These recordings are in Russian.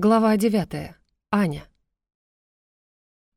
Глава 9. Аня.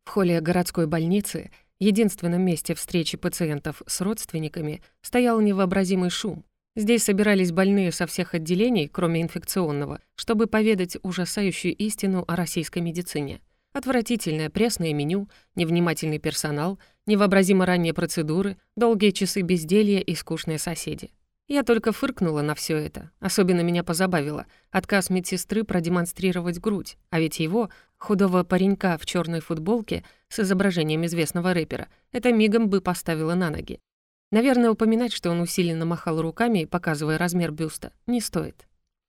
В холле городской больницы, единственном месте встречи пациентов с родственниками, стоял невообразимый шум. Здесь собирались больные со всех отделений, кроме инфекционного, чтобы поведать ужасающую истину о российской медицине. Отвратительное пресное меню, невнимательный персонал, невообразимо ранние процедуры, долгие часы безделья и скучные соседи. Я только фыркнула на все это. Особенно меня позабавило отказ медсестры продемонстрировать грудь, а ведь его, худого паренька в черной футболке с изображением известного рэпера, это мигом бы поставило на ноги. Наверное, упоминать, что он усиленно махал руками, показывая размер бюста, не стоит.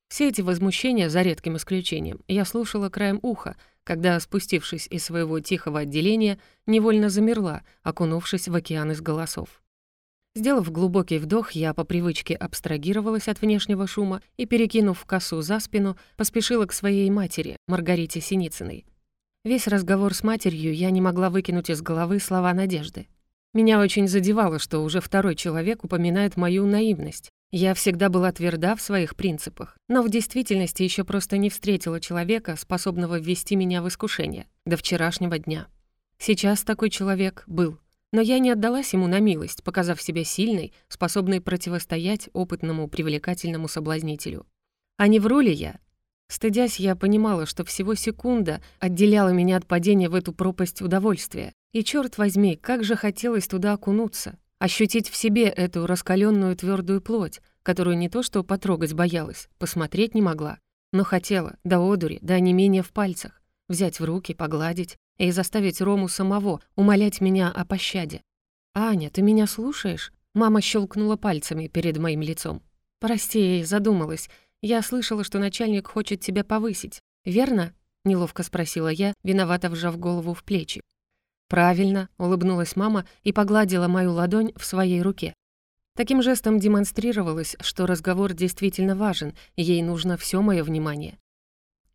Все эти возмущения, за редким исключением, я слушала краем уха, когда, спустившись из своего тихого отделения, невольно замерла, окунувшись в океан из голосов. Сделав глубокий вдох, я по привычке абстрагировалась от внешнего шума и, перекинув косу за спину, поспешила к своей матери, Маргарите Синицыной. Весь разговор с матерью я не могла выкинуть из головы слова надежды. Меня очень задевало, что уже второй человек упоминает мою наивность. Я всегда была тверда в своих принципах, но в действительности еще просто не встретила человека, способного ввести меня в искушение, до вчерашнего дня. Сейчас такой человек был. Но я не отдалась ему на милость, показав себя сильной, способной противостоять опытному привлекательному соблазнителю. А не вру ли я? Стыдясь, я понимала, что всего секунда отделяла меня от падения в эту пропасть удовольствия. И черт возьми, как же хотелось туда окунуться, ощутить в себе эту раскаленную твердую плоть, которую не то что потрогать боялась, посмотреть не могла, но хотела, до одури, до онемения в пальцах, взять в руки, погладить, и заставить Рому самого умолять меня о пощаде. «Аня, ты меня слушаешь?» Мама щелкнула пальцами перед моим лицом. «Прости, задумалась. Я слышала, что начальник хочет тебя повысить. Верно?» — неловко спросила я, виновато вжав голову в плечи. «Правильно», — улыбнулась мама и погладила мою ладонь в своей руке. Таким жестом демонстрировалось, что разговор действительно важен, ей нужно все мое внимание.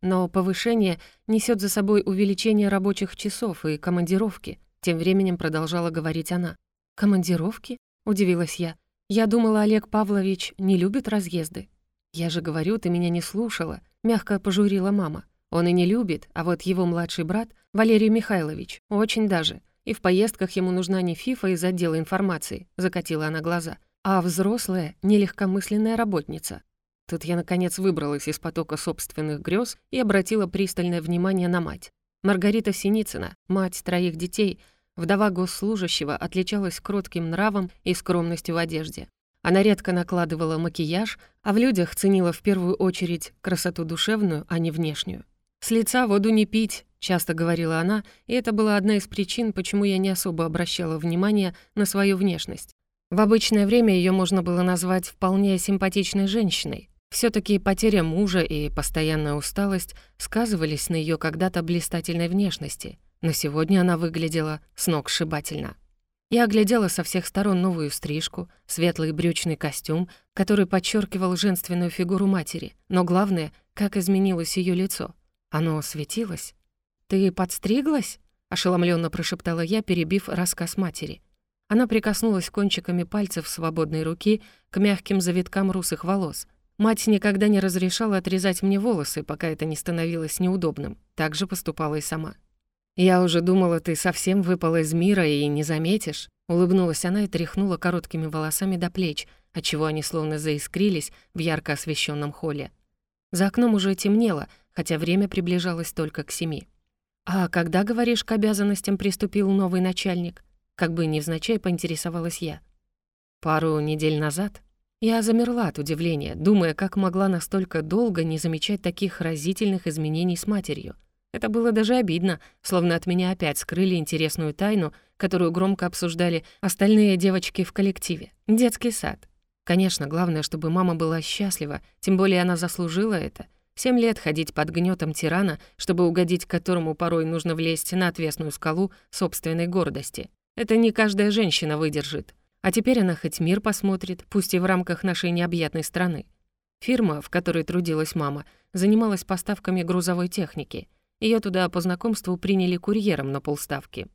Но повышение несет за собой увеличение рабочих часов и командировки, тем временем продолжала говорить она. «Командировки?» — удивилась я. «Я думала, Олег Павлович не любит разъезды». «Я же говорю, ты меня не слушала», — мягко пожурила мама. «Он и не любит, а вот его младший брат, Валерий Михайлович, очень даже. И в поездках ему нужна не фифа из отдела информации», — закатила она глаза, «а взрослая, нелегкомысленная работница. Тут я, наконец, выбралась из потока собственных грез и обратила пристальное внимание на мать. Маргарита Синицына, мать троих детей, вдова госслужащего, отличалась кротким нравом и скромностью в одежде. Она редко накладывала макияж, а в людях ценила в первую очередь красоту душевную, а не внешнюю. «С лица воду не пить», — часто говорила она, и это была одна из причин, почему я не особо обращала внимание на свою внешность. В обычное время ее можно было назвать вполне симпатичной женщиной, все таки потеря мужа и постоянная усталость сказывались на ее когда-то блистательной внешности, но сегодня она выглядела с ног сшибательно. Я оглядела со всех сторон новую стрижку, светлый брючный костюм, который подчеркивал женственную фигуру матери, но главное, как изменилось ее лицо. Оно светилось. «Ты подстриглась?» — ошеломленно прошептала я, перебив рассказ матери. Она прикоснулась кончиками пальцев свободной руки к мягким завиткам русых волос — Мать никогда не разрешала отрезать мне волосы, пока это не становилось неудобным. Так же поступала и сама. «Я уже думала, ты совсем выпала из мира и не заметишь». Улыбнулась она и тряхнула короткими волосами до плеч, отчего они словно заискрились в ярко освещенном холле. За окном уже темнело, хотя время приближалось только к семи. «А когда, говоришь, к обязанностям приступил новый начальник?» Как бы невзначай поинтересовалась я. «Пару недель назад», я замерла от удивления, думая, как могла настолько долго не замечать таких разительных изменений с матерью. Это было даже обидно, словно от меня опять скрыли интересную тайну, которую громко обсуждали остальные девочки в коллективе. Детский сад. Конечно, главное, чтобы мама была счастлива, тем более она заслужила это. Семь лет ходить под гнетом тирана, чтобы угодить которому порой нужно влезть на отвесную скалу собственной гордости. Это не каждая женщина выдержит. А теперь она хоть мир посмотрит, пусть и в рамках нашей необъятной страны. Фирма, в которой трудилась мама, занималась поставками грузовой техники. Ее туда по знакомству приняли курьером на полставки.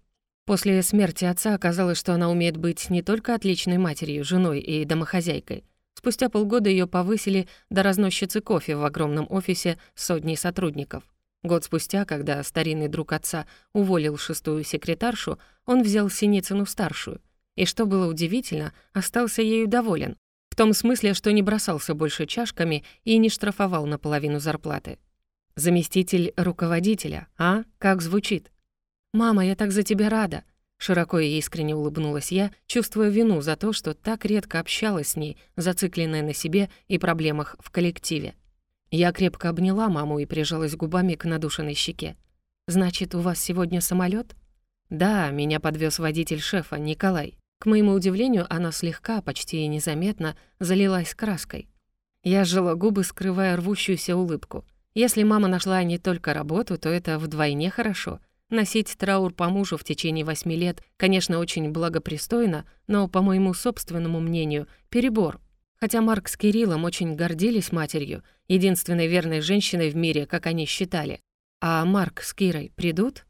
После смерти отца оказалось, что она умеет быть не только отличной матерью, женой и домохозяйкой. Спустя полгода ее повысили до разносчицы кофе в огромном офисе с сотней сотрудников. Год спустя, когда старинный друг отца уволил шестую секретаршу, он взял Синицыну-старшую. И что было удивительно, остался ею доволен. В том смысле, что не бросался больше чашками и не штрафовал наполовину зарплаты. Заместитель руководителя, а? Как звучит? «Мама, я так за тебя рада!» Широко и искренне улыбнулась я, чувствуя вину за то, что так редко общалась с ней, зацикленная на себе и проблемах в коллективе. Я крепко обняла маму и прижалась губами к надушенной щеке. «Значит, у вас сегодня самолет? «Да, меня подвез водитель шефа, Николай». К моему удивлению, она слегка, почти незаметно, залилась краской. Я сжала губы, скрывая рвущуюся улыбку. Если мама нашла не только работу, то это вдвойне хорошо. Носить траур по мужу в течение восьми лет, конечно, очень благопристойно, но, по моему собственному мнению, перебор. Хотя Марк с Кириллом очень гордились матерью, единственной верной женщиной в мире, как они считали. А Марк с Кирой придут?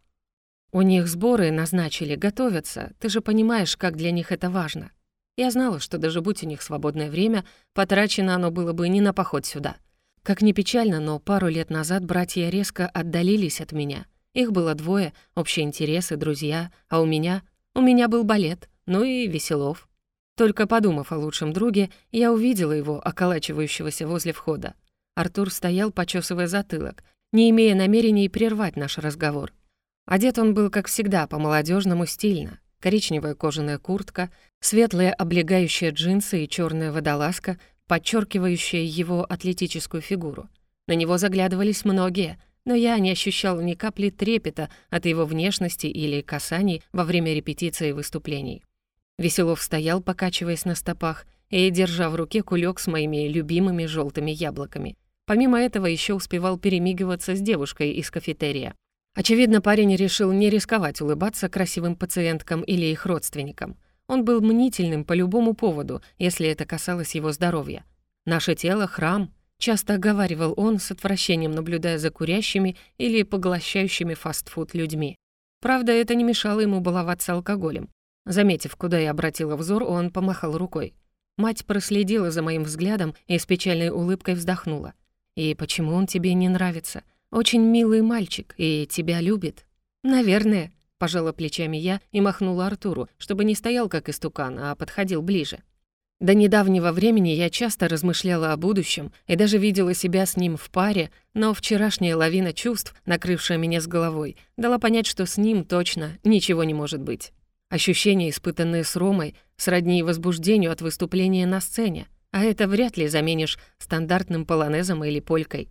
У них сборы назначили, готовятся. Ты же понимаешь, как для них это важно. Я знала, что даже будь у них свободное время, потрачено оно было бы не на поход сюда. Как ни печально, но пару лет назад братья резко отдалились от меня. Их было двое, общие интересы, друзья, а у меня... У меня был балет, ну и Веселов. Только подумав о лучшем друге, я увидела его, околачивающегося возле входа. Артур стоял, почесывая затылок, не имея намерений прервать наш разговор. Одет он был, как всегда, по молодежному стильно. Коричневая кожаная куртка, светлые облегающие джинсы и черная водолазка, подчеркивающая его атлетическую фигуру. На него заглядывались многие, но я не ощущала ни капли трепета от его внешности или касаний во время репетиции выступлений. Веселов стоял, покачиваясь на стопах, и держа в руке кулек с моими любимыми желтыми яблоками. Помимо этого еще успевал перемигиваться с девушкой из кафетерия. Очевидно, парень решил не рисковать улыбаться красивым пациенткам или их родственникам. Он был мнительным по любому поводу, если это касалось его здоровья. «Наше тело — храм», — часто оговаривал он с отвращением, наблюдая за курящими или поглощающими фастфуд людьми. Правда, это не мешало ему баловаться алкоголем. Заметив, куда я обратила взор, он помахал рукой. Мать проследила за моим взглядом и с печальной улыбкой вздохнула. «И почему он тебе не нравится? Очень милый мальчик и тебя любит». «Наверное», — пожала плечами я и махнула Артуру, чтобы не стоял как истукан, а подходил ближе. До недавнего времени я часто размышляла о будущем и даже видела себя с ним в паре, но вчерашняя лавина чувств, накрывшая меня с головой, дала понять, что с ним точно ничего не может быть. Ощущения, испытанные с Ромой, сродни возбуждению от выступления на сцене, а это вряд ли заменишь стандартным полонезом или полькой.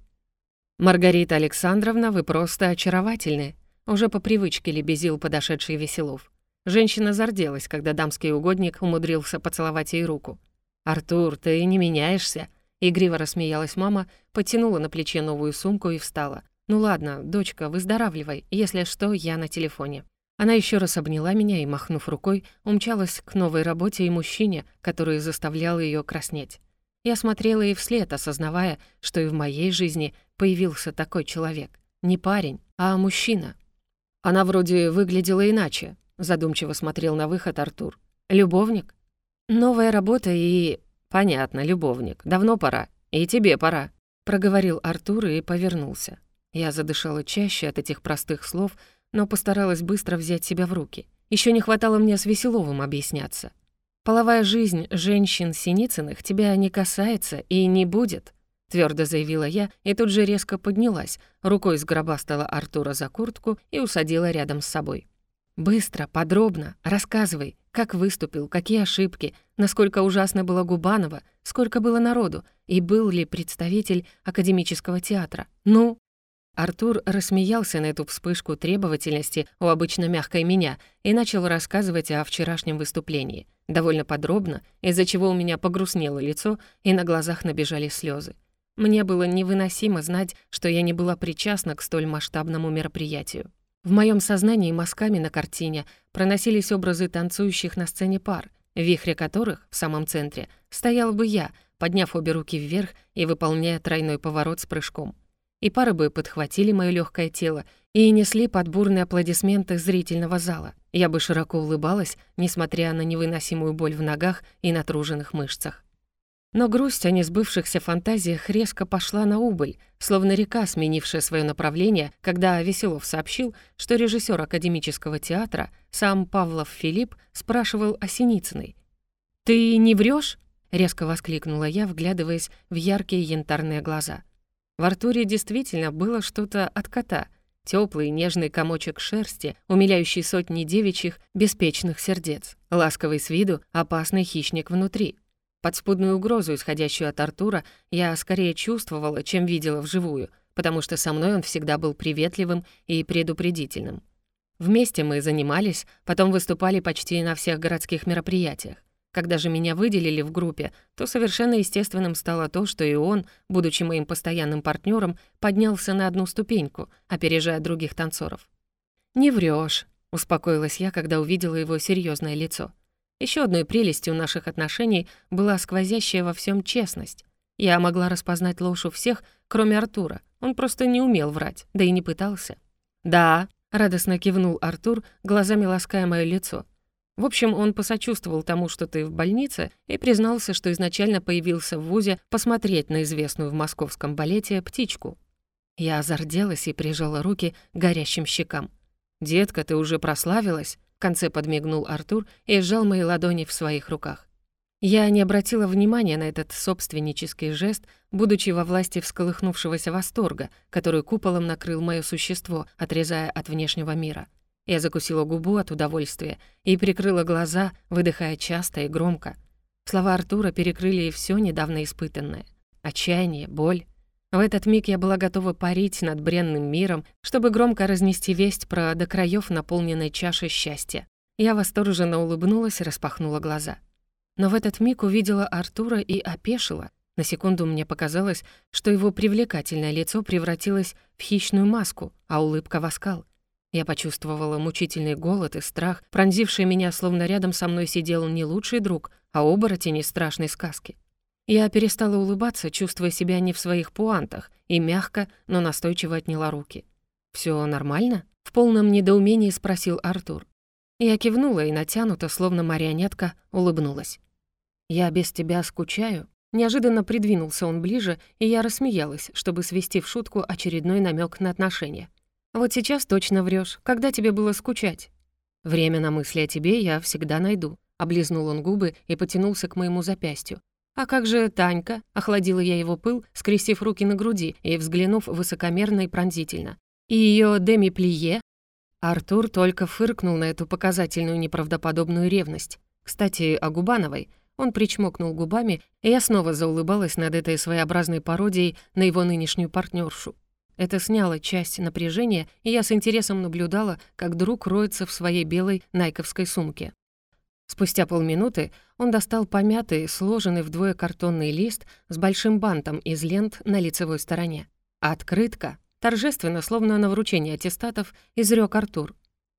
«Маргарита Александровна, вы просто очаровательны», уже по привычке лебезил подошедший Веселов. Женщина зарделась, когда дамский угодник умудрился поцеловать ей руку. «Артур, ты не меняешься», — игриво рассмеялась мама, потянула на плече новую сумку и встала. «Ну ладно, дочка, выздоравливай, если что, я на телефоне». Она еще раз обняла меня и, махнув рукой, умчалась к новой работе и мужчине, который заставлял ее краснеть. Я смотрела ей вслед, осознавая, что и в моей жизни появился такой человек. Не парень, а мужчина. Она вроде выглядела иначе, задумчиво смотрел на выход Артур. Любовник? Новая работа и... Понятно, любовник. Давно пора. И тебе пора. Проговорил Артур и повернулся. Я задышала чаще от этих простых слов, но постаралась быстро взять себя в руки. Еще не хватало мне с Веселовым объясняться. «Половая жизнь женщин Синицыных тебя не касается и не будет», твердо заявила я и тут же резко поднялась, рукой сгробастала Артура за куртку и усадила рядом с собой. «Быстро, подробно, рассказывай, как выступил, какие ошибки, насколько ужасно было Губанова, сколько было народу, и был ли представитель академического театра. Ну?» Артур рассмеялся на эту вспышку требовательности у обычно мягкой меня и начал рассказывать о вчерашнем выступлении. Довольно подробно, из-за чего у меня погрустнело лицо и на глазах набежали слезы. Мне было невыносимо знать, что я не была причастна к столь масштабному мероприятию. В моем сознании мазками на картине проносились образы танцующих на сцене пар, в вихре которых, в самом центре, стоял бы я, подняв обе руки вверх и выполняя тройной поворот с прыжком и пары бы подхватили моё лёгкое тело и несли под бурные аплодисменты зрительного зала. Я бы широко улыбалась, несмотря на невыносимую боль в ногах и натруженных мышцах. Но грусть о несбывшихся фантазиях резко пошла на убыль, словно река, сменившая свое направление, когда Веселов сообщил, что режиссер академического театра, сам Павлов Филипп, спрашивал о Синицыной. «Ты не врешь? резко воскликнула я, вглядываясь в яркие янтарные глаза. В Артуре действительно было что-то от кота, теплый нежный комочек шерсти, умиляющий сотни девичьих беспечных сердец, ласковый с виду, опасный хищник внутри. Подспудную угрозу, исходящую от Артура, я скорее чувствовала, чем видела вживую, потому что со мной он всегда был приветливым и предупредительным. Вместе мы занимались, потом выступали почти на всех городских мероприятиях. Когда же меня выделили в группе, то совершенно естественным стало то, что и он, будучи моим постоянным партнером, поднялся на одну ступеньку, опережая других танцоров. «Не врешь, успокоилась я, когда увидела его серьезное лицо. Еще одной прелестью наших отношений была сквозящая во всем честность. Я могла распознать ложь у всех, кроме Артура. Он просто не умел врать, да и не пытался. «Да», — радостно кивнул Артур, глазами лаская моё лицо. В общем, он посочувствовал тому, что ты в больнице, и признался, что изначально появился в ВУЗе посмотреть на известную в московском балете «Птичку». Я зарделась и прижала руки горящим щекам. «Детка, ты уже прославилась?» Конце подмигнул Артур и сжал мои ладони в своих руках. Я не обратила внимания на этот собственнический жест, будучи во власти всколыхнувшегося восторга, который куполом накрыл моё существо, отрезая от внешнего мира. Я закусила губу от удовольствия и прикрыла глаза, выдыхая часто и громко. Слова Артура перекрыли и всё недавно испытанное. Отчаяние, боль, в этот миг я была готова парить над бренным миром, чтобы громко разнести весть про до краёв наполненной чаши счастья. Я восторженно улыбнулась и распахнула глаза. Но в этот миг увидела Артура и опешила. На секунду мне показалось, что его привлекательное лицо превратилось в хищную маску, а улыбка в оскал. Я почувствовала мучительный голод и страх, пронзивший меня, словно рядом со мной сидел не лучший друг, а оборотень из страшной сказки. Я перестала улыбаться, чувствуя себя не в своих пуантах, и мягко, но настойчиво отняла руки. «Всё нормально?» — в полном недоумении спросил Артур. Я кивнула и натянуто, словно марионетка, улыбнулась. «Я без тебя скучаю?» Неожиданно придвинулся он ближе, и я рассмеялась, чтобы свести в шутку очередной намёк на отношения. «Вот сейчас точно врёшь. Когда тебе было скучать?» «Время на мысли о тебе я всегда найду», — облизнул он губы и потянулся к моему запястью, «А как же Танька?» — охладила я его пыл, скрестив руки на груди и взглянув высокомерно и пронзительно. «И её Деми Плие?» Артур только фыркнул на эту показательную неправдоподобную ревность. Кстати, о Губановой. Он причмокнул губами, и я снова заулыбалась над этой своеобразной пародией на его нынешнюю партнершу. Это сняло часть напряжения, и я с интересом наблюдала, как друг роется в своей белой найковской сумке. Спустя полминуты он достал помятый, сложенный вдвое картонный лист с большим бантом из лент на лицевой стороне. Открытка, торжественно, словно на вручение аттестатов, изрёк Артур.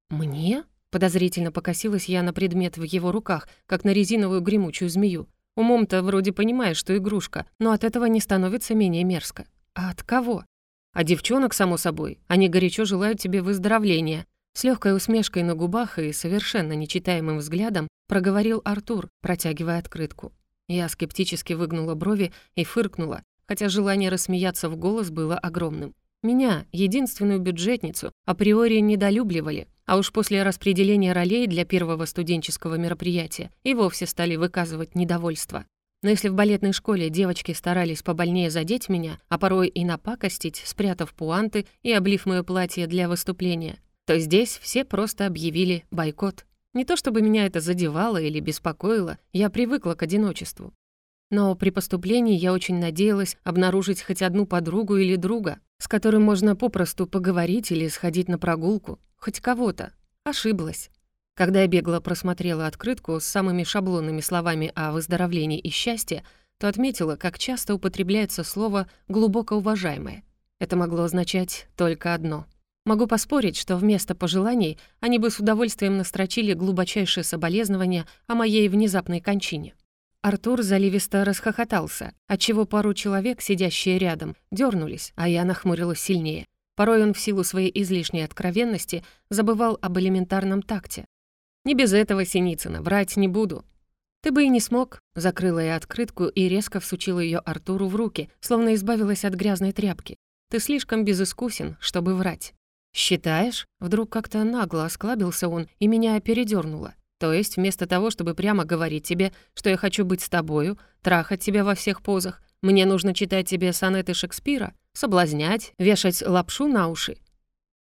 «Мне?» — подозрительно покосилась я на предмет в его руках, как на резиновую гремучую змею. Умом-то вроде понимаешь, что игрушка, но от этого не становится менее мерзко. А от кого? А девчонок, само собой. Они горячо желают тебе выздоровления. С легкой усмешкой на губах и совершенно нечитаемым взглядом проговорил Артур, протягивая открытку. Я скептически выгнула брови и фыркнула, хотя желание рассмеяться в голос было огромным. Меня, единственную бюджетницу, априори недолюбливали, а уж после распределения ролей для первого студенческого мероприятия и вовсе стали выказывать недовольство. Но если в балетной школе девочки старались побольнее задеть меня, а порой и напакостить, спрятав пуанты и облив моё платье для выступления, то здесь все просто объявили бойкот. Не то чтобы меня это задевало или беспокоило, я привыкла к одиночеству. Но при поступлении я очень надеялась обнаружить хоть одну подругу или друга, с которым можно попросту поговорить или сходить на прогулку, хоть кого-то. Ошиблась. Когда я бегло просмотрела открытку с самыми шаблонными словами о выздоровлении и счастье, то отметила, как часто употребляется слово «глубоко уважаемое». Это могло означать только одно Могу поспорить, что вместо пожеланий они бы с удовольствием настрочили глубочайшее соболезнование о моей внезапной кончине. Артур заливисто расхохотался, отчего пару человек, сидящие рядом, дернулись, а я нахмурилась сильнее. Порой он в силу своей излишней откровенности забывал об элементарном такте. «Не без этого, Синицына, врать не буду». «Ты бы и не смог», — закрыла я открытку и резко всучила ее Артуру в руки, словно избавилась от грязной тряпки. «Ты слишком безыскусен, чтобы врать». «Считаешь?» Вдруг как-то нагло осклабился он, и меня передёрнуло. То есть вместо того, чтобы прямо говорить тебе, что я хочу быть с тобою, трахать тебя во всех позах, мне нужно читать тебе сонеты Шекспира, соблазнять, вешать лапшу на уши.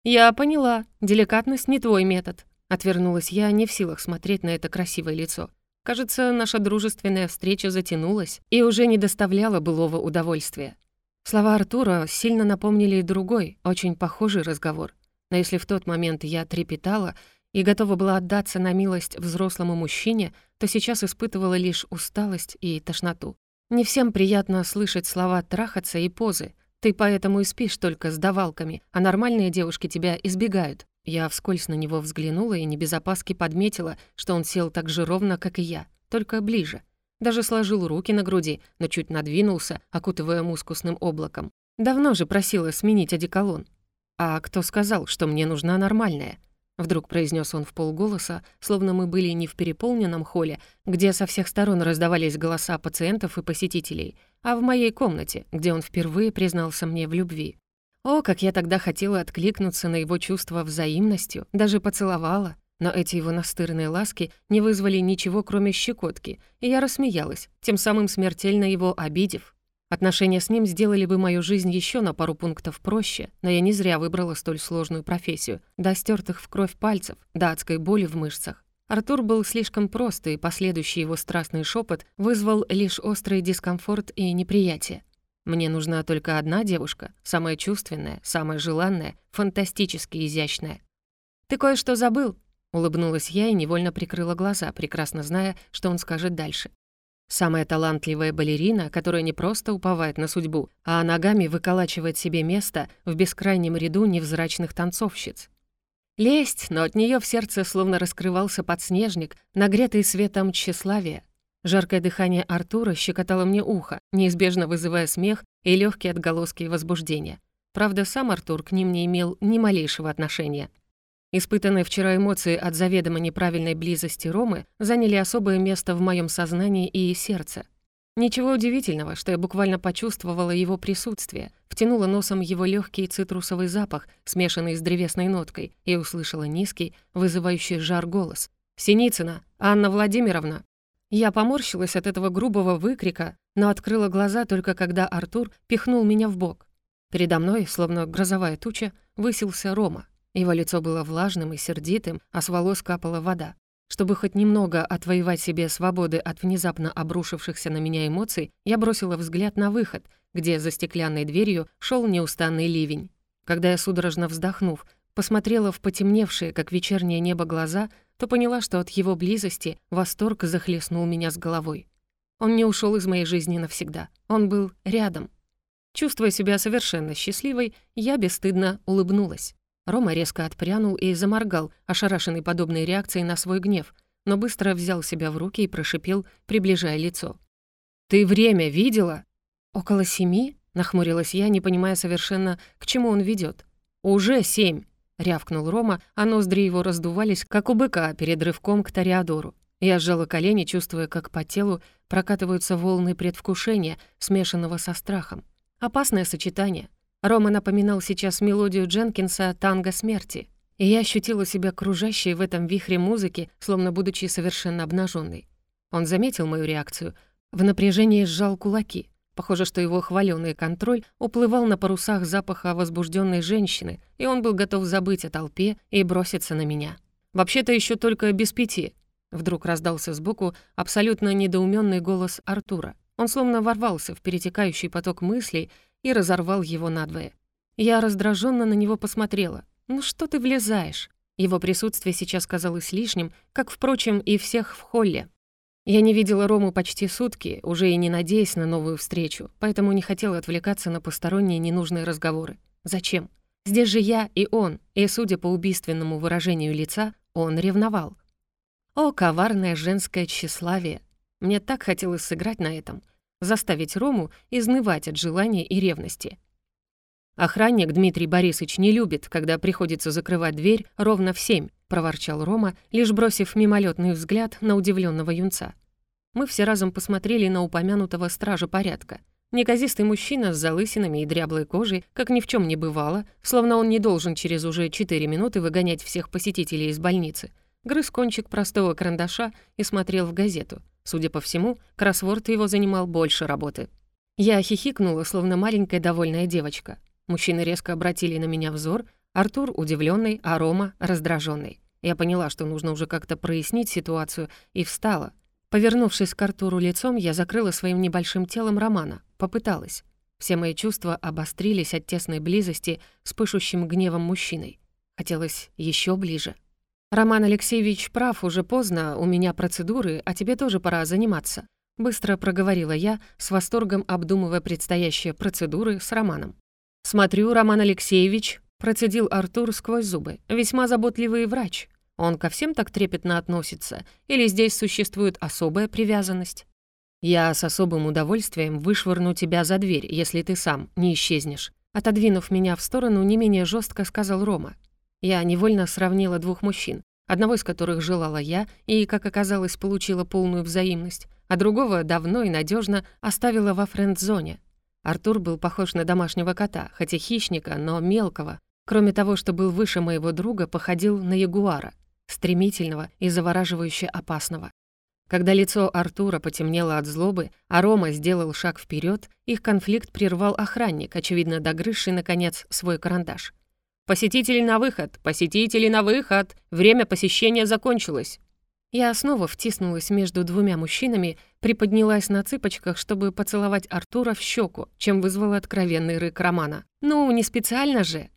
«Я поняла. Деликатность не твой метод», — отвернулась я, не в силах смотреть на это красивое лицо. Кажется, наша дружественная встреча затянулась и уже не доставляла былого удовольствия. Слова Артура сильно напомнили другой, очень похожий разговор. Но если в тот момент я трепетала и готова была отдаться на милость взрослому мужчине, то сейчас испытывала лишь усталость и тошноту. Не всем приятно слышать слова «трахаться» и «позы». Ты поэтому и спишь только с давалками, а нормальные девушки тебя избегают. Я вскользь на него взглянула и не без опаски подметила, что он сел так же ровно, как и я, только ближе. Даже сложил руки на груди, но чуть надвинулся, окутывая мускусным облаком. Давно же просила сменить одеколон. «А кто сказал, что мне нужна нормальная?» Вдруг произнес он в полголоса, словно мы были не в переполненном холле, где со всех сторон раздавались голоса пациентов и посетителей, а в моей комнате, где он впервые признался мне в любви. О, как я тогда хотела откликнуться на его чувства взаимностью, даже поцеловала. Но эти его настырные ласки не вызвали ничего, кроме щекотки, и я рассмеялась, тем самым смертельно его обидев. Отношения с ним сделали бы мою жизнь еще на пару пунктов проще, но я не зря выбрала столь сложную профессию, до стертых в кровь пальцев, до адской боли в мышцах. Артур был слишком прост, и последующий его страстный шепот вызвал лишь острый дискомфорт и неприятие. Мне нужна только одна девушка, самая чувственная, самая желанная, фантастически изящная. «Ты кое-что забыл?» — улыбнулась я и невольно прикрыла глаза, прекрасно зная, что он скажет дальше. Самая талантливая балерина, которая не просто уповает на судьбу, а ногами выколачивает себе место в бескрайнем ряду невзрачных танцовщиц. Лесть, но от нее в сердце словно раскрывался подснежник, нагретый светом тщеславия, Жаркое дыхание Артура щекотало мне ухо, неизбежно вызывая смех и легкие отголоски возбуждения. Правда, сам Артур к ним не имел ни малейшего отношения. Испытанные вчера эмоции от заведомо неправильной близости Ромы заняли особое место в моем сознании и сердце. Ничего удивительного, что я буквально почувствовала его присутствие, втянула носом его легкий цитрусовый запах, смешанный с древесной ноткой, и услышала низкий, вызывающий жар голос. «Синицына! Анна Владимировна!» Я поморщилась от этого грубого выкрика, но открыла глаза только когда Артур пихнул меня в бок. Передо мной, словно грозовая туча, высился Рома. Его лицо было влажным и сердитым, а с волос капала вода. Чтобы хоть немного отвоевать себе свободы от внезапно обрушившихся на меня эмоций, я бросила взгляд на выход, где за стеклянной дверью шел неустанный ливень. Когда я, судорожно вздохнув, посмотрела в потемневшие, как вечернее небо, глаза, то поняла, что от его близости восторг захлестнул меня с головой. Он не ушел из моей жизни навсегда. Он был рядом. Чувствуя себя совершенно счастливой, я бесстыдно улыбнулась. Рома резко отпрянул и заморгал, ошарашенный подобной реакцией на свой гнев, но быстро взял себя в руки и прошипел, приближая лицо. «Ты время видела?» «Около семи?» — нахмурилась я, не понимая совершенно, к чему он ведет. «Уже семь!» рявкнул Рома, а ноздри его раздувались, как у быка перед рывком к Тореадору. Я сжала колени, чувствуя, как по телу прокатываются волны предвкушения, смешанного со страхом. Опасное сочетание. Рома напоминал сейчас мелодию Дженкинса «Танго смерти», и я ощутила себя кружащей в этом вихре музыки, словно будучи совершенно обнаженной. Он заметил мою реакцию, в напряжении сжал кулаки. Похоже, что его хваленый контроль уплывал на парусах запаха возбужденной женщины, и он был готов забыть о толпе и броситься на меня. «Вообще-то еще только без пяти», — вдруг раздался сбоку абсолютно недоуменный голос Артура. Он словно ворвался в перетекающий поток мыслей и разорвал его надвое. Я раздраженно на него посмотрела. «Ну что ты влезаешь?» Его присутствие сейчас казалось лишним, как, впрочем, и всех в холле. Я не видела Рому почти сутки, уже и не надеясь на новую встречу, поэтому не хотела отвлекаться на посторонние ненужные разговоры. Зачем? Здесь же я и он, и, судя по убийственному выражению лица, он ревновал. О, коварное женское тщеславие! Мне так хотелось сыграть на этом, заставить Рому изнывать от желания и ревности. «Охранник Дмитрий Борисович не любит, когда приходится закрывать дверь ровно в семь», проворчал Рома, лишь бросив мимолетный взгляд на удивленного юнца. Мы все разом посмотрели на упомянутого стража порядка. Неказистый мужчина с залысинами и дряблой кожей, как ни в чем не бывало, словно он не должен через уже 4 минуты выгонять всех посетителей из больницы, грыз кончик простого карандаша и смотрел в газету. Судя по всему, кроссворд его занимал больше работы. Я хихикнула, словно маленькая довольная девочка. Мужчины резко обратили на меня взор, Артур удивленный, а Рома раздраженный. Я поняла, что нужно уже как-то прояснить ситуацию, и встала. Повернувшись к Артуру лицом, я закрыла своим небольшим телом Романа. Попыталась. Все мои чувства обострились от тесной близости с пышущим гневом мужчиной. Хотелось еще ближе. «Роман Алексеевич прав, уже поздно, у меня процедуры, а тебе тоже пора заниматься», быстро проговорила я, с восторгом обдумывая предстоящие процедуры с Романом. «Смотрю, Роман Алексеевич», процедил Артур сквозь зубы, весьма заботливый врач. Он ко всем так трепетно относится, или здесь существует особая привязанность? Я с особым удовольствием вышвырну тебя за дверь, если ты сам не исчезнешь. Отодвинув меня в сторону, не менее жестко сказал Рома. Я невольно сравнила двух мужчин, одного из которых желала я и, как оказалось, получила полную взаимность, а другого давно и надежно оставила во френд-зоне. Артур был похож на домашнего кота, хотя хищника, но мелкого. Кроме того, что был выше моего друга, походил на ягуара, стремительного и завораживающе опасного. Когда лицо Артура потемнело от злобы, а Рома сделал шаг вперед, их конфликт прервал охранник, очевидно догрызший, наконец, свой карандаш. «Посетители на выход! Посетители на выход! Время посещения закончилось!» Я снова втиснулась между двумя мужчинами, приподнялась на цыпочках, чтобы поцеловать Артура в щеку, чем вызвала откровенный рык Романа. «Ну, не специально же!»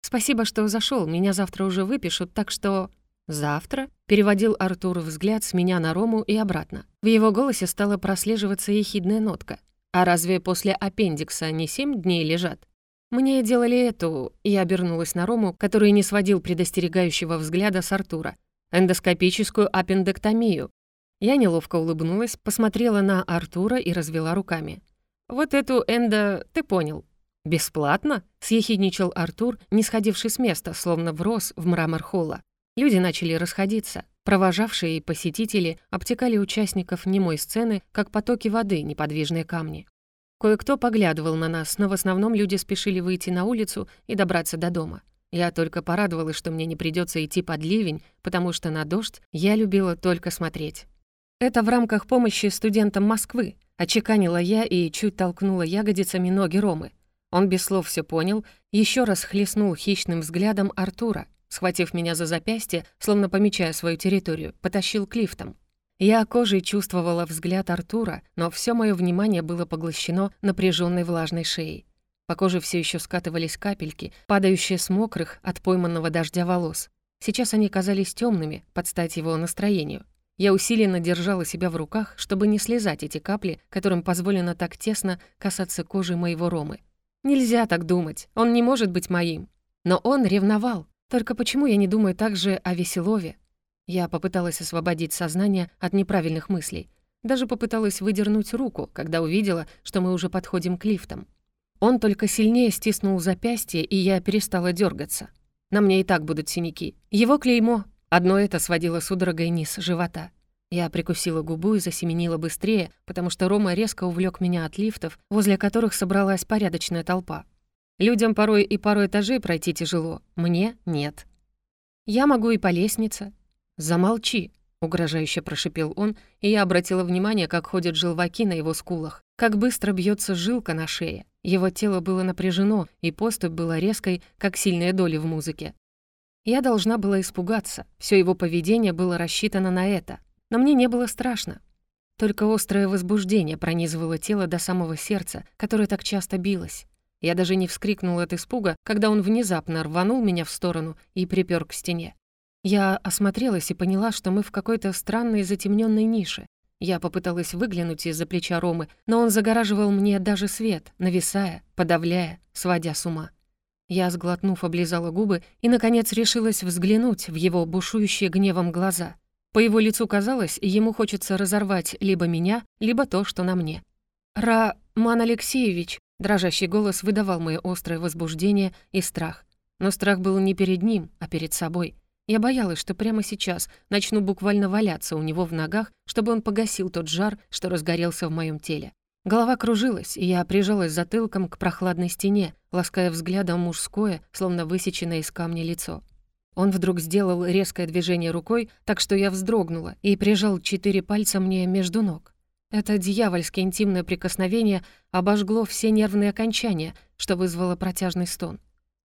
«Спасибо, что зашел. меня завтра уже выпишут, так что...» «Завтра?» — переводил Артур взгляд с меня на Рому и обратно. В его голосе стала прослеживаться ехидная нотка. «А разве после аппендикса не семь дней лежат?» «Мне делали эту...» — я обернулась на Рому, который не сводил предостерегающего взгляда с Артура. «Эндоскопическую аппендэктомию». Я неловко улыбнулась, посмотрела на Артура и развела руками. «Вот эту эндо... ты понял». «Бесплатно?» — съехидничал Артур, не сходивший с места, словно врос в мрамор холла. Люди начали расходиться. Провожавшие и посетители обтекали участников немой сцены, как потоки воды, неподвижные камни. Кое-кто поглядывал на нас, но в основном люди спешили выйти на улицу и добраться до дома. Я только порадовалась, что мне не придется идти под ливень, потому что на дождь я любила только смотреть. Это в рамках помощи студентам Москвы. Очеканила я и чуть толкнула ягодицами ноги Ромы. Он без слов все понял, еще раз хлестнул хищным взглядом Артура — Схватив меня за запястье, словно помечая свою территорию, потащил к лифтам. Я кожей чувствовала взгляд Артура, но все мое внимание было поглощено напряженной влажной шеей. По коже все еще скатывались капельки, падающие с мокрых от пойманного дождя волос. Сейчас они казались темными, под стать его настроению. Я усиленно держала себя в руках, чтобы не слезать эти капли, которым позволено так тесно касаться кожи моего Ромы. Нельзя так думать, он не может быть моим. Но он ревновал, только почему я не думаю так же о Веселове? Я попыталась освободить сознание от неправильных мыслей. Даже попыталась выдернуть руку, когда увидела, что мы уже подходим к лифтам. Он только сильнее стиснул запястье, и я перестала дергаться. На мне и так будут синяки. Его клеймо. Одно это сводило судорогой низ живота. Я прикусила губу и засеменила быстрее, потому что Рома резко увлек меня от лифтов, возле которых собралась порядочная толпа. Людям порой и пару этажей пройти тяжело, мне — нет. Я могу и по лестнице. Замолчи, — угрожающе прошипел он, и я обратила внимание, как ходят желваки на его скулах, как быстро бьется жилка на шее. Его тело было напряжено, и поступь была резкой, как сильные доли в музыке. Я должна была испугаться, все его поведение было рассчитано на это. Но мне не было страшно. Только острое возбуждение пронизывало тело до самого сердца, которое так часто билось. Я даже не вскрикнула от испуга, когда он внезапно рванул меня в сторону и припер к стене. Я осмотрелась и поняла, что мы в какой-то странной затемненной нише. Я попыталась выглянуть из-за плеча Ромы, но он загораживал мне даже свет, нависая, подавляя, сводя с ума. Я, сглотнув, облизала губы и, наконец, решилась взглянуть в его бушующие гневом глаза. По его лицу казалось, ему хочется разорвать либо меня, либо то, что на мне. «Ра-ман Алексеевич», Дрожащий голос выдавал мое острое возбуждение и страх. Но страх был не перед ним, а перед собой. Я боялась, что прямо сейчас начну буквально валяться у него в ногах, чтобы он погасил тот жар, что разгорелся в моем теле. Голова кружилась, и я прижалась затылком к прохладной стене, лаская взглядом мужское, словно высеченное из камня лицо. Он вдруг сделал резкое движение рукой, так что я вздрогнула и прижал четыре пальца мне между ног. Это дьявольски интимное прикосновение обожгло все нервные окончания, что вызвало протяжный стон.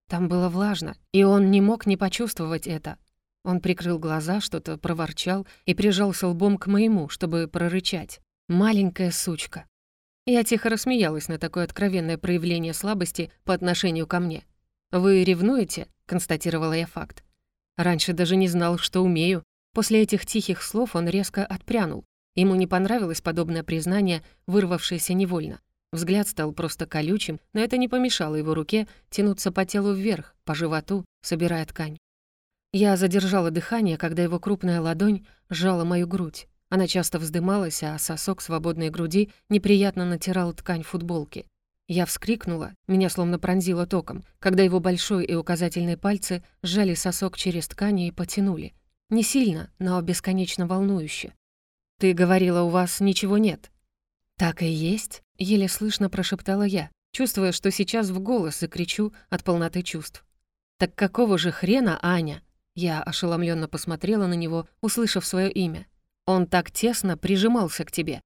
Там было влажно, и он не мог не почувствовать это. Он прикрыл глаза, что-то проворчал и прижался лбом к моему, чтобы прорычать. «Маленькая сучка». Я тихо рассмеялась на такое откровенное проявление слабости по отношению ко мне. «Вы ревнуете?» — констатировала я факт. Раньше даже не знал, что умею. После этих тихих слов он резко отпрянул. Ему не понравилось подобное признание, вырвавшееся невольно. Взгляд стал просто колючим, но это не помешало его руке тянуться по телу вверх, по животу, собирая ткань. Я задержала дыхание, когда его крупная ладонь сжала мою грудь. Она часто вздымалась, а сосок свободной груди неприятно натирал ткань футболки. Я вскрикнула, меня словно пронзило током, когда его большой и указательные пальцы сжали сосок через ткани и потянули. Не сильно, но бесконечно волнующе. «Ты говорила, у вас ничего нет». «Так и есть», — еле слышно прошептала я, чувствуя, что сейчас в голос закричу от полноты чувств. «Так какого же хрена, Аня?» Я ошеломленно посмотрела на него, услышав свое имя. «Он так тесно прижимался к тебе».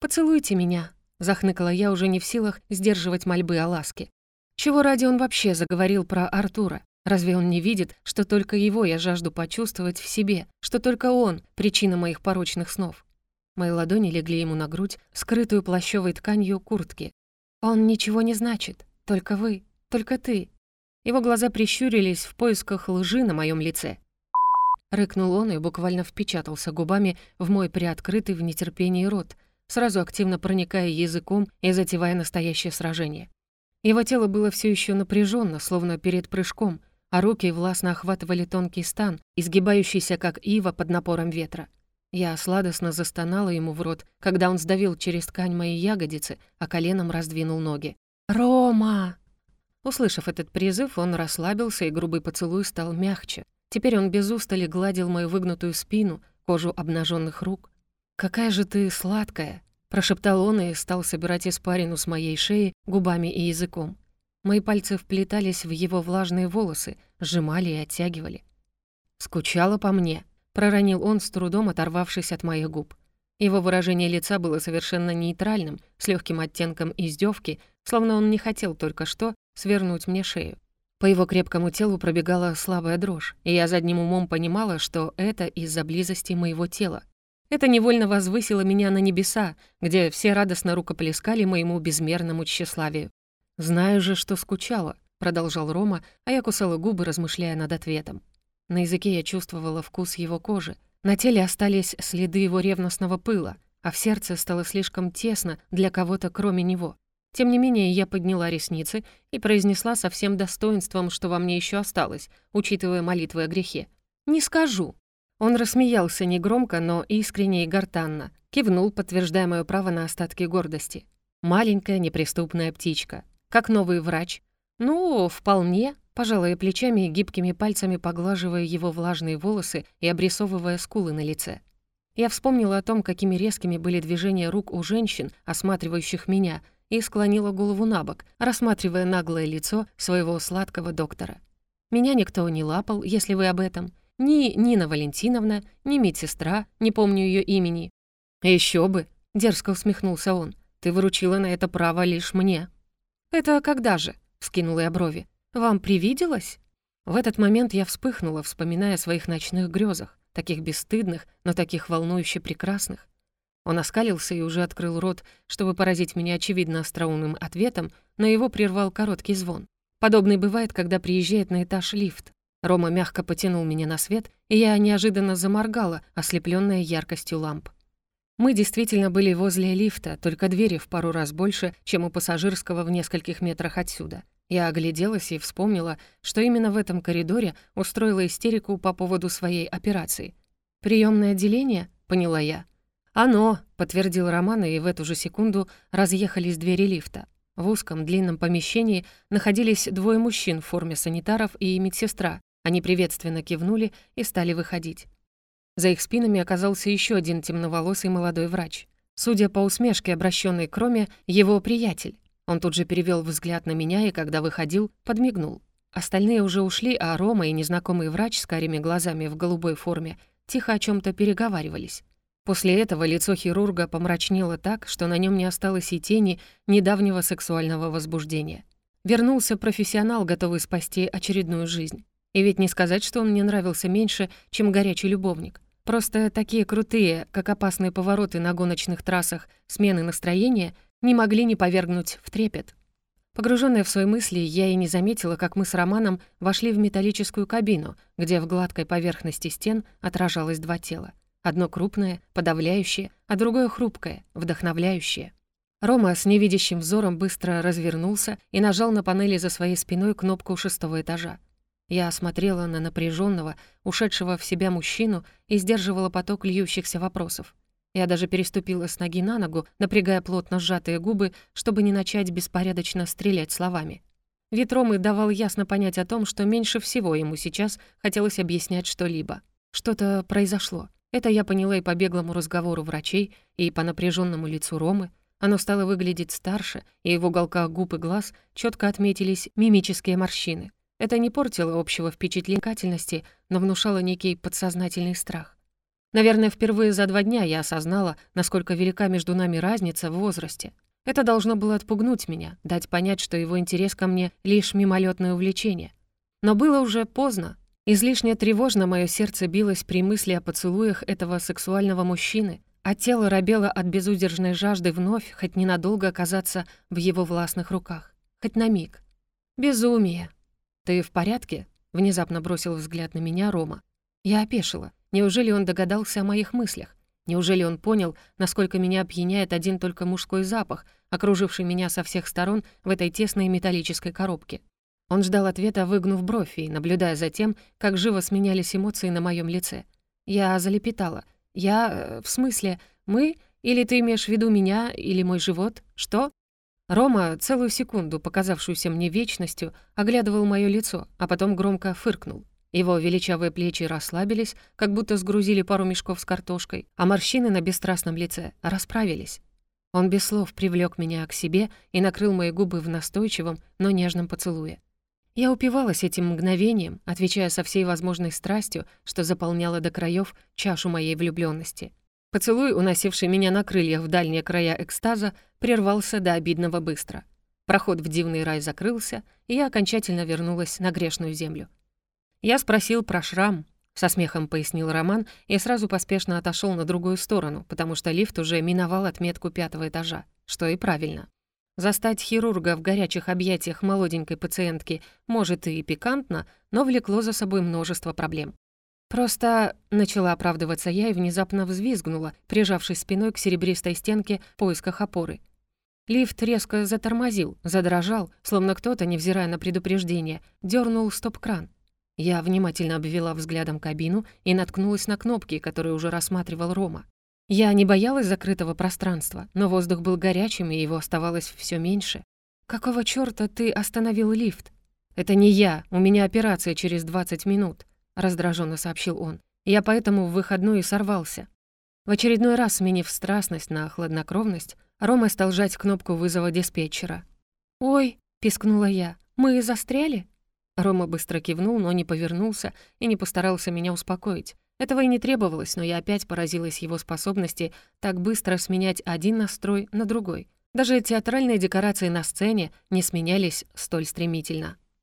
«Поцелуйте меня», — захныкала я уже не в силах сдерживать мольбы о ласке. Чего ради он вообще заговорил про Артура? Разве он не видит, что только его я жажду почувствовать в себе, что только он — причина моих порочных снов? Мои ладони легли ему на грудь, скрытую плащевой тканью куртки. «Он ничего не значит. Только вы. Только ты». Его глаза прищурились в поисках лжи на моем лице. Рыкнул он и буквально впечатался губами в мой приоткрытый в нетерпении рот, сразу активно проникая языком и затевая настоящее сражение. Его тело было все еще напряженно, словно перед прыжком, а руки властно охватывали тонкий стан, изгибающийся как ива под напором ветра. Я сладостно застонала ему в рот, когда он сдавил через ткань мои ягодицы, а коленом раздвинул ноги. «Рома!» Услышав этот призыв, он расслабился, и грубый поцелуй стал мягче. Теперь он без устали гладил мою выгнутую спину, кожу обнаженных рук. «Какая же ты сладкая!» — прошептал он и стал собирать испарину с моей шеи губами и языком. Мои пальцы вплетались в его влажные волосы, сжимали и оттягивали. «Скучала по мне?» проронил он с трудом, оторвавшись от моих губ. Его выражение лица было совершенно нейтральным, с легким оттенком издевки, словно он не хотел только что свернуть мне шею. По его крепкому телу пробегала слабая дрожь, и я задним умом понимала, что это из-за близости моего тела. Это невольно возвысило меня на небеса, где все радостно рукоплескали моему безмерному тщеславию. «Знаю же, что скучала», — продолжал Рома, а я кусала губы, размышляя над ответом. На языке я чувствовала вкус его кожи. На теле остались следы его ревностного пыла, а в сердце стало слишком тесно для кого-то, кроме него. Тем не менее, я подняла ресницы и произнесла со всем достоинством, что во мне еще осталось, учитывая молитвы о грехе. «Не скажу». Он рассмеялся негромко, но искренне и гортанно, кивнул, подтверждая мое право на остатки гордости. «Маленькая неприступная птичка. Как новый врач?» «Ну, вполне», пожалуй, плечами и гибкими пальцами поглаживая его влажные волосы и обрисовывая скулы на лице. Я вспомнила о том, какими резкими были движения рук у женщин, осматривающих меня, и склонила голову на бок, рассматривая наглое лицо своего сладкого доктора. Меня никто не лапал, если вы об этом. Ни Нина Валентиновна, ни медсестра, не помню ее имени. Еще бы!» — дерзко усмехнулся он. «Ты выручила на это право лишь мне». «Это когда же?» — вскинула я брови. Вам привиделось?» В этот момент я вспыхнула, вспоминая о своих ночных грезах, таких бесстыдных, но таких волнующе прекрасных. Он оскалился и уже открыл рот, чтобы поразить меня очевидно остроумным ответом, но его прервал короткий звон. Подобный бывает, когда приезжает на этаж лифт. Рома мягко потянул меня на свет, и я неожиданно заморгала, ослепленная яркостью ламп. Мы действительно были возле лифта, только двери в пару раз больше, чем у пассажирского в нескольких метрах отсюда. Я огляделась и вспомнила, что именно в этом коридоре устроила истерику по поводу своей операции. «Приёмное отделение?» — поняла я. «Оно», — подтвердил Роман, и в эту же секунду разъехались двери лифта. В узком длинном помещении находились двое мужчин в форме санитаров и медсестра, Они приветственно кивнули и стали выходить. За их спинами оказался еще один темноволосый молодой врач. Судя по усмешке, обращенной к Роме, его приятель. Он тут же перевел взгляд на меня и, когда выходил, подмигнул. Остальные уже ушли, а Рома и незнакомый врач с карими глазами в голубой форме тихо о чем то переговаривались. После этого лицо хирурга помрачнело так, что на нем не осталось и тени недавнего сексуального возбуждения. Вернулся профессионал, готовый спасти очередную жизнь. И ведь не сказать, что он мне нравился меньше, чем горячий любовник. Просто такие крутые, как опасные повороты на гоночных трассах смены настроения, не могли не повергнуть в трепет. Погруженная в свои мысли, я и не заметила, как мы с Романом вошли в металлическую кабину, где в гладкой поверхности стен отражалось два тела. Одно крупное, подавляющее, а другое хрупкое, вдохновляющее. Рома с невидящим взором быстро развернулся и нажал на панели за своей спиной кнопку шестого этажа. Я смотрела на напряженного, ушедшего в себя мужчину и сдерживала поток льющихся вопросов. Я даже переступила с ноги на ногу, напрягая плотно сжатые губы, чтобы не начать беспорядочно стрелять словами. Вид Ромы давал ясно понять о том, что меньше всего ему сейчас хотелось объяснять что-либо. Что-то произошло. Это я поняла и по беглому разговору врачей, и по напряженному лицу Ромы. Оно стало выглядеть старше, и в уголках губ и глаз четко отметились мимические морщины. Это не портило общего впечатлительности, но внушало некий подсознательный страх. Наверное, впервые за два дня я осознала, насколько велика между нами разница в возрасте. Это должно было отпугнуть меня, дать понять, что его интерес ко мне — лишь мимолетное увлечение. Но было уже поздно, Излишне тревожно мое сердце билось при мысли о поцелуях этого сексуального мужчины, а тело робело от безудержной жажды вновь хоть ненадолго оказаться в его властных руках. Хоть на миг. Безумие. «Ты в порядке?» — внезапно бросил взгляд на меня Рома. Я опешила. Неужели он догадался о моих мыслях? Неужели он понял, насколько меня опьяняет один только мужской запах, окруживший меня со всех сторон в этой тесной металлической коробке? Он ждал ответа, выгнув бровь и наблюдая за тем, как живо сменялись эмоции на моем лице. Я залепетала. «Я... Э, в смысле, мы? Или ты имеешь в виду меня, или мой живот? Что?» Рома, целую секунду, показавшуюся мне вечностью, оглядывал моё лицо, а потом громко фыркнул. Его величавые плечи расслабились, как будто сгрузили пару мешков с картошкой, а морщины на бесстрастном лице расправились. Он без слов привлёк меня к себе и накрыл мои губы в настойчивом, но нежном поцелуе. Я упивалась этим мгновением, отвечая со всей возможной страстью, что заполняла до краев чашу моей влюбленности. Поцелуй, уносивший меня на крыльях в дальние края экстаза, прервался до обидного быстро. Проход в дивный рай закрылся, и я окончательно вернулась на грешную землю. Я спросил про шрам, со смехом пояснил Роман и сразу поспешно отошел на другую сторону, потому что лифт уже миновал отметку пятого этажа, что и правильно. Застать хирурга в горячих объятиях молоденькой пациентки может и пикантно, но влекло за собой множество проблем. Просто начала оправдываться я и внезапно взвизгнула, прижавшись спиной к серебристой стенке в поисках опоры. Лифт резко затормозил, задрожал, словно кто-то, невзирая на предупреждение, дернул стоп-кран. Я внимательно обвела взглядом кабину и наткнулась на кнопки, которые уже рассматривал Рома. Я не боялась закрытого пространства, но воздух был горячим, и его оставалось все меньше. «Какого чёрта ты остановил лифт?» «Это не я, у меня операция через 20 минут», — раздраженно сообщил он. «Я поэтому в выходную сорвался». В очередной раз, сменив страстность на хладнокровность, Рома стал жать кнопку вызова диспетчера. «Ой», — пискнула я, — «мы застряли?» Рома быстро кивнул, но не повернулся и не постарался меня успокоить. Этого и не требовалось, но я опять поразилась его способности так быстро сменять один настрой на другой. Даже театральные декорации на сцене не сменялись столь стремительно.